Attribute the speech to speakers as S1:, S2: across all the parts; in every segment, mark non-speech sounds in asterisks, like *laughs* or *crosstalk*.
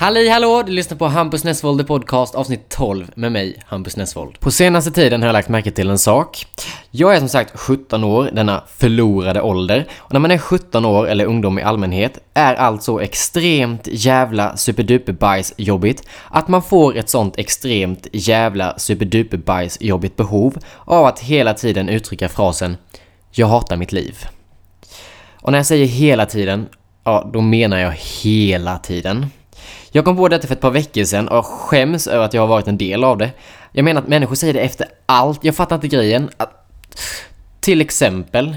S1: Halli hallå! Du lyssnar på Hampus Nessvold Podcast avsnitt 12 med mig, Hampus Nessvold. På senaste tiden har jag lagt märke till en sak. Jag är som sagt 17 år, denna förlorade ålder. Och när man är 17 år, eller ungdom i allmänhet, är allt så extremt jävla superduperbajsjobbigt att man får ett sånt extremt jävla superduperbajsjobbigt behov av att hela tiden uttrycka frasen “Jag hatar mitt liv”. Och när jag säger hela tiden, ja, då menar jag hela tiden. Jag kom på detta för ett par veckor sedan och skäms över att jag har varit en del av det. Jag menar att människor säger det efter allt. Jag fattar inte grejen. Att, till exempel...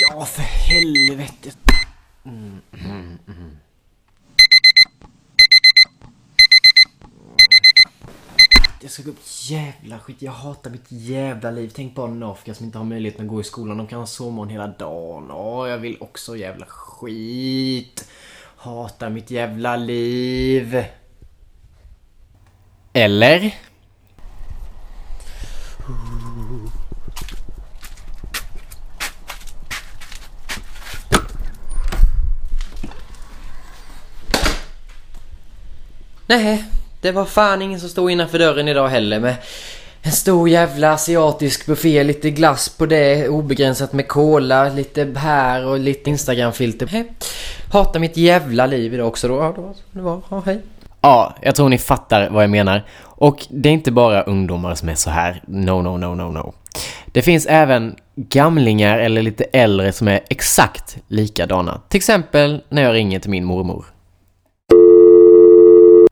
S1: Ja, för helvete. Jag ska gå upp jävla skit. Jag hatar mitt jävla liv. Tänk på Afrika som inte har möjlighet att gå i skolan. De kan ha sovmorgon hela dagen. Åh, jag vill också jävla skit. Hatar mitt jävla liv. Eller? Nej, det var fan ingen som stod innanför dörren idag heller med en stor jävla asiatisk buffé, lite glass på det, obegränsat med cola, lite här och lite Instagramfilter. Hej. Hatar mitt jävla liv idag också då. Ja, det var det var. Ja, hej. Ja, jag tror ni fattar vad jag menar. Och det är inte bara ungdomar som är så här. No, no, no, no, no. Det finns även gamlingar eller lite äldre som är exakt likadana. Till exempel när jag ringer till min mormor.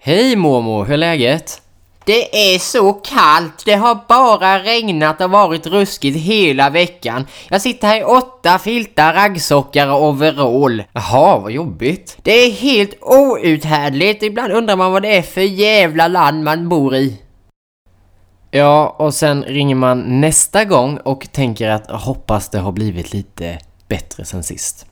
S1: Hej mormor, hur är läget? Det är så kallt. Det har bara regnat och varit ruskigt hela veckan. Jag sitter här i åtta filtar, raggsockar och overall. Jaha, vad jobbigt. Det är helt outhärdligt. Ibland undrar man vad det är för jävla land man bor i. Ja, och sen ringer man nästa gång och tänker att hoppas det har blivit lite bättre sen sist.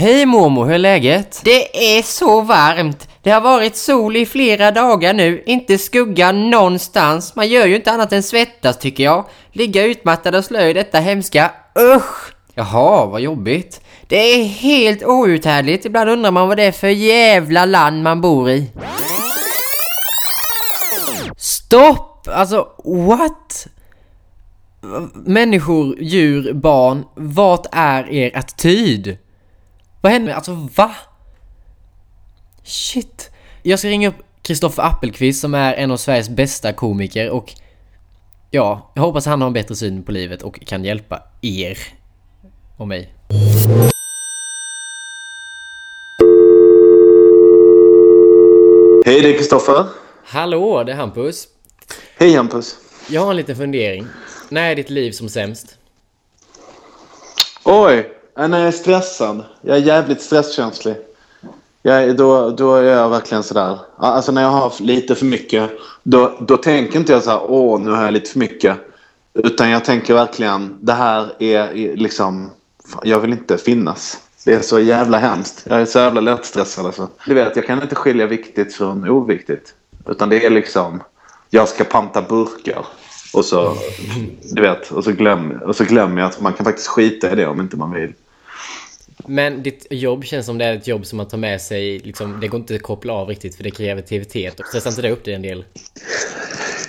S1: Hej mormor, hur är läget? Det är så varmt. Det har varit sol i flera dagar nu, inte skugga någonstans. Man gör ju inte annat än svettas tycker jag. Ligga utmattad och slö i detta hemska. Usch! Jaha, vad jobbigt. Det är helt outhärdligt. Ibland undrar man vad det är för jävla land man bor i. Stopp! Alltså, what? Människor, djur, barn, vart är er attityd? Vad händer? Alltså, va? Shit. Jag ska ringa upp Kristoffer Appelqvist som är en av Sveriges bästa komiker och ja, jag hoppas han har en bättre syn på livet och kan hjälpa er och mig.
S2: Hej, det är Kristoffer.
S1: Hallå, det är Hampus.
S2: Hej Hampus.
S1: Jag har en liten fundering. När är ditt liv som sämst?
S2: Oj, när jag är stressad. Jag är jävligt stresskänslig. Jag, är- då, då är jag verkligen sådär. Alltså när jag har lite för mycket. Då, då tänker inte jag så här, åh nu har jag lite för mycket. Utan jag tänker verkligen, det här är liksom, jag vill inte finnas. Det är så jävla hemskt. Jag är så jävla lättstressad alltså. Du vet, jag kan inte skilja viktigt från oviktigt. Utan det är liksom, jag ska panta burkar. Och så, du vet, och så, glöm, och så glömmer jag att man kan faktiskt skita i det om inte man vill.
S1: Men ditt jobb känns som det är ett jobb som man tar med sig, liksom, det går inte att koppla av riktigt för det är kreativitet. Och stressar inte det upp dig en del?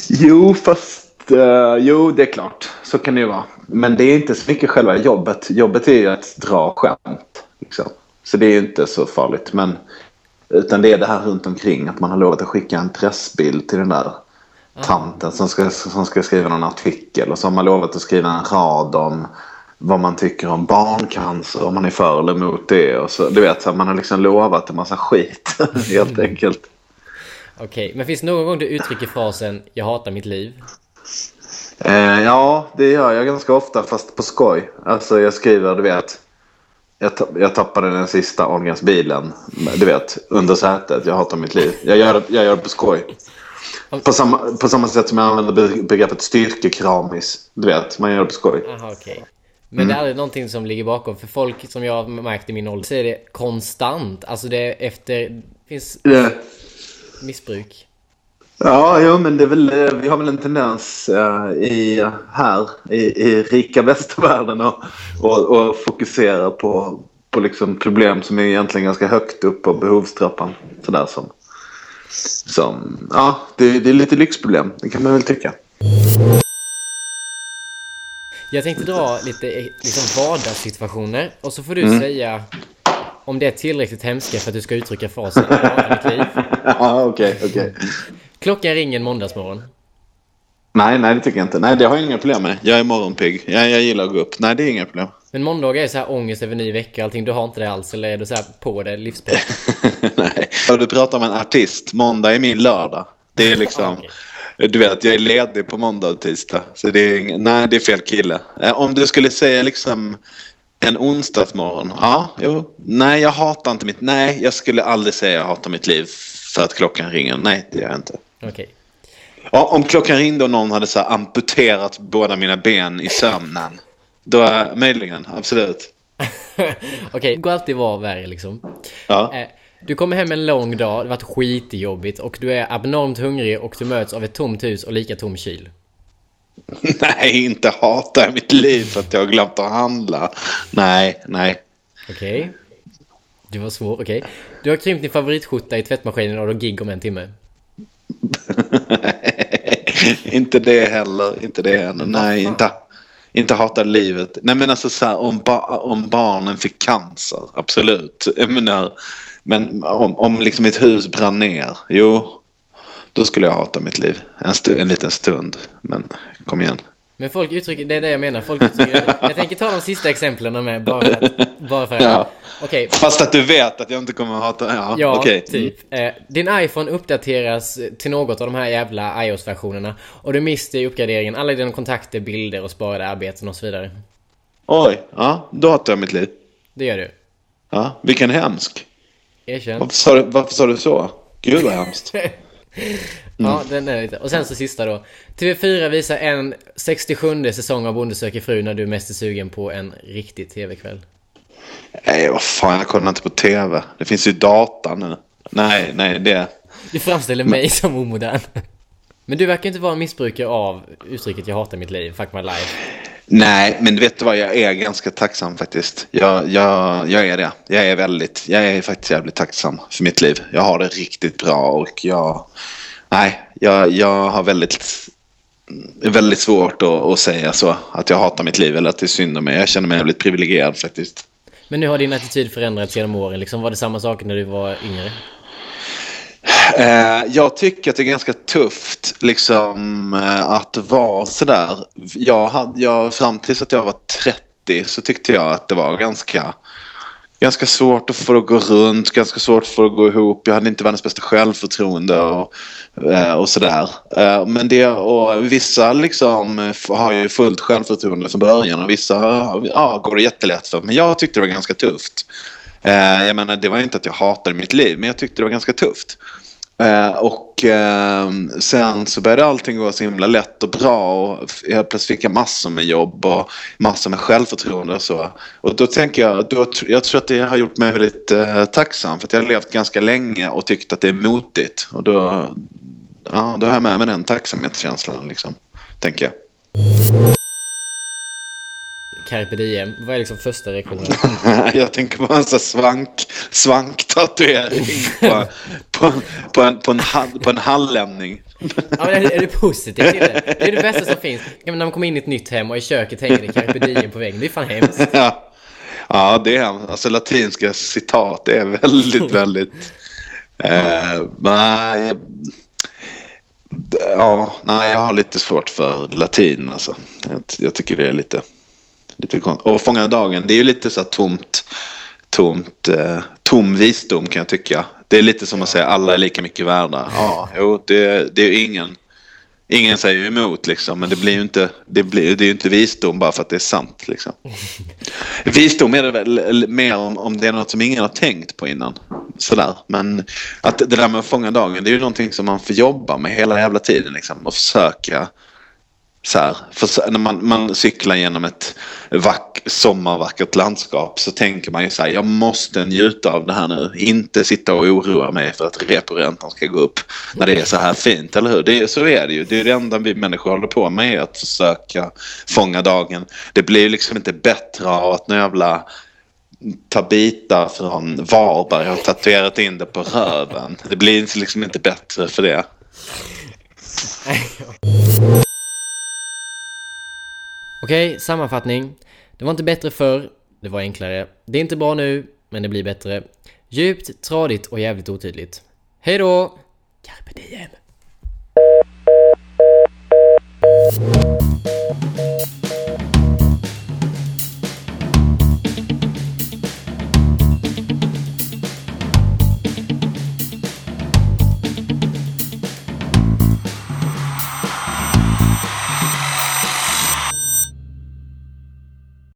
S2: Jo, fast... eh, jo, det är klart. Så kan det ju vara. Men det är inte så mycket själva jobbet. Jobbet är ju att dra skämt. Liksom. Så det är ju inte så farligt. Men, utan det är det här runt omkring. Att man har lovat att skicka en pressbild till den där tanten som ska, som ska skriva någon artikel. Och så har man lovat att skriva en rad om vad man tycker om barncancer. Om man är för eller emot det. Och så, du vet, så man har liksom lovat en massa skit. *laughs* helt enkelt.
S1: Okej, men finns det någon gång du uttrycker frasen “Jag hatar mitt liv”?
S2: Eh, ja, det gör jag ganska ofta fast på skoj. Alltså jag skriver, du vet. Jag, jag tappade den sista Ahlgrens bilen. Du vet, under sätet. Jag hatar mitt liv. Jag gör, jag gör det på skoj. På samma, på samma sätt som jag använder be- begreppet styrkekramis. Du vet, man gör det på skoj.
S1: Aha, okej. Men det är aldrig någonting som ligger bakom. För folk som jag har märkt i min ålder så är det konstant. Alltså det är efter... finns
S2: Det-
S1: missbruk.
S2: Ja, jo, men det är väl, eh, vi har väl en tendens eh, i, här i, i rika *laughs* västvärlden att och, och fokusera på, på liksom problem som är egentligen ganska högt upp på behovstrappan. Sådär som, som ja, det, det är lite lyxproblem, det kan man väl tycka.
S1: Jag tänkte dra lite liksom vardagssituationer. Och så får du säga om det är tillräckligt hemska för att du ska uttrycka frasen "Jag hatar mitt liv. *laughs*
S2: Ja, okej, okej.
S1: Klockan ringer en måndagsmorgon.
S2: Nej, nej, det tycker jag inte. Nej, det har jag inga problem med. Jag är morgonpigg. Jag, jag gillar att gå upp. Nej, det är inga problem.
S1: Men måndagar är så här ångest över ny vecka och allting. Du har inte det alls eller är du så här på det livspepp? *laughs*
S2: Nej. Och du pratar om en artist. Måndag är min lördag. Det är liksom... Du vet, jag är ledig på måndag och tisdag. Så det är, nej, det är fel kille. Eh, Om du skulle säga liksom en onsdagsmorgon. Ja, jo. Nej, jag hatar inte mitt... Nej, jag skulle aldrig säga jag hatar mitt liv för att klockan ringer. Nej, det gör jag inte.
S1: Okej.
S2: Ja, om klockan ringde och någon hade så amputerat båda mina ben i sömnen. Då är möjligen, absolut. *laughs*
S1: Okej, det går alltid vara värre liksom.
S2: Ja.
S1: Eh, Du kommer hem en lång dag, det har varit skitjobbigt och du är abnormt hungrig och du möts av ett tomt hus och lika tom kyl. *laughs*
S2: Nej, inte hatar jag mitt liv för att jag har glömt att handla. Nej, nej.
S1: Okej. Du var svår, okej. Du har krympt din favoritskjorta i tvättmaskinen och du har gig om en timme. *laughs*
S2: inte det heller. Inte det heller. Nej, inte, inte hatar livet. Nej, men alltså så här, om, ba om barnen fick cancer. Absolut. Jag menar, men om, om liksom mitt hus brann ner. Jo, då skulle jag hata mitt liv. En, en liten stund. Men kom igen.
S1: Men folk uttrycker, det är det jag menar, folk uttrycker, jag tänker ta de sista exemplen med bara för att, bara för att,
S2: Ja.
S1: okej.
S2: Fast att du vet att jag inte kommer att hata... Ja,
S1: Ja,
S2: okej.
S1: typ. Eh, din iPhone uppdateras till något av de här jävla iOS-versionerna och du mister i uppgraderingen alla dina kontakter, bilder och sparade arbeten och så vidare.
S2: Oj, ja, då hatar jag mitt liv.
S1: Det gör du.
S2: Ja, vilken hemsk.
S1: Erkänn.
S2: Varför sa du, varför sa du så? Gud vad hemskt. *laughs*
S1: Ja, den är lite. Och sen så sista då. TV4 visar en 67 säsong av Bonde söker fru när du mest är sugen på en riktig TV-kväll.
S2: Nej, vad fan, jag kollar inte på tv. Det finns ju data nu. Nej, nej, det...
S1: Du framställer mig som omodern. Men du verkar inte vara en missbrukare av uttrycket jag hatar mitt liv, fuck my life.
S2: Nej, men vet du vad? Jag är ganska tacksam faktiskt. Jag, jag, jag är det. Jag är väldigt, jag är faktiskt jävligt tacksam för mitt liv. Jag har det riktigt bra och jag... Nej, jag, jag har väldigt, väldigt svårt att, att säga så. Att jag hatar mitt liv eller att det är synd om mig. Jag känner mig jävligt privilegierad faktiskt.
S1: Men nu har din attityd förändrats genom åren. Liksom, var det samma sak när du var yngre?
S2: Eh, jag tycker att det är ganska tufft liksom eh, att vara sådär. Jag hade, jag, fram tills att jag var 30 så tyckte jag att det var ganska, ganska svårt att få det att gå runt, ganska svårt att få det att gå ihop. Jag hade inte världens bästa självförtroende och, eh, och sådär. Eh, men det, och vissa liksom har ju fullt självförtroende från början och vissa ja, går det jättelätt för. Men jag tyckte det var ganska tufft. Eh, jag menar, det var inte att jag hatade mitt liv, men jag tyckte det var ganska tufft. Eh, och eh, sen så började allting gå så himla lätt och bra och jag plötsligt fick jag massor med jobb och massor med självförtroende och så. Och då tänker jag, då, jag tror att det har gjort mig väldigt eh, tacksam för att jag har levt ganska länge och tyckt att det är motigt. Och då, ja, då har jag med mig den tacksamhetskänslan liksom, tänker jag.
S1: Carpe diem. Vad är liksom första reaktionen? *laughs*
S2: Jag tänker på en sån svank, svanktatuering på, på, på, en, på, en, hall- på en hallänning.
S1: Ja, men är, är du positiv till det? Det är det bästa som finns. Ja, men när man kommer in i ett nytt hem och i köket hänger det carpe diem på väggen. Det är fan hemskt. *laughs*
S2: Ja, ja det är alltså latinska citat. Är väldigt, *laughs* väldigt... Eh, nej, ja, nej, jag har lite svårt för latin. Alltså. Jag, jag tycker det är lite, lite konstigt. Och Fånga dagen, det är ju lite så här tomt, tomt, eh, tom visdom kan jag tycka. Det är lite som att säga alla är lika mycket värda. Ja, jo, det, det är ju ingen, Ingen säger emot liksom, men det blir ju inte, det blir, det är ju inte visdom bara för att det är sant. Liksom. *laughs* Visdom är det väl mer om, om det är något som ingen har tänkt på innan. Sådär. Men att det där med att fånga dagen, det är ju någonting som man får jobba med hela jävla tiden. Liksom, och försöka så här, för när man, man cyklar genom ett vack, sommarvackert landskap så tänker man ju så här, jag måste njuta av det här nu. Inte sitta och oroa mig för att reporäntan ska gå upp när det är så här fint, eller hur? Det, så är det ju. Det är det enda vi människor håller på med, att försöka fånga dagen. Det blir liksom inte bättre av att jävla ta bitar från Varberg och tatuerat in det på röven. Det blir liksom inte bättre för det. *laughs*
S1: Okej, sammanfattning. Det var inte bättre förr, det var enklare. Det är inte bra nu, men det blir bättre. Djupt, tradigt och jävligt otydligt. Hej då! Carpe diem.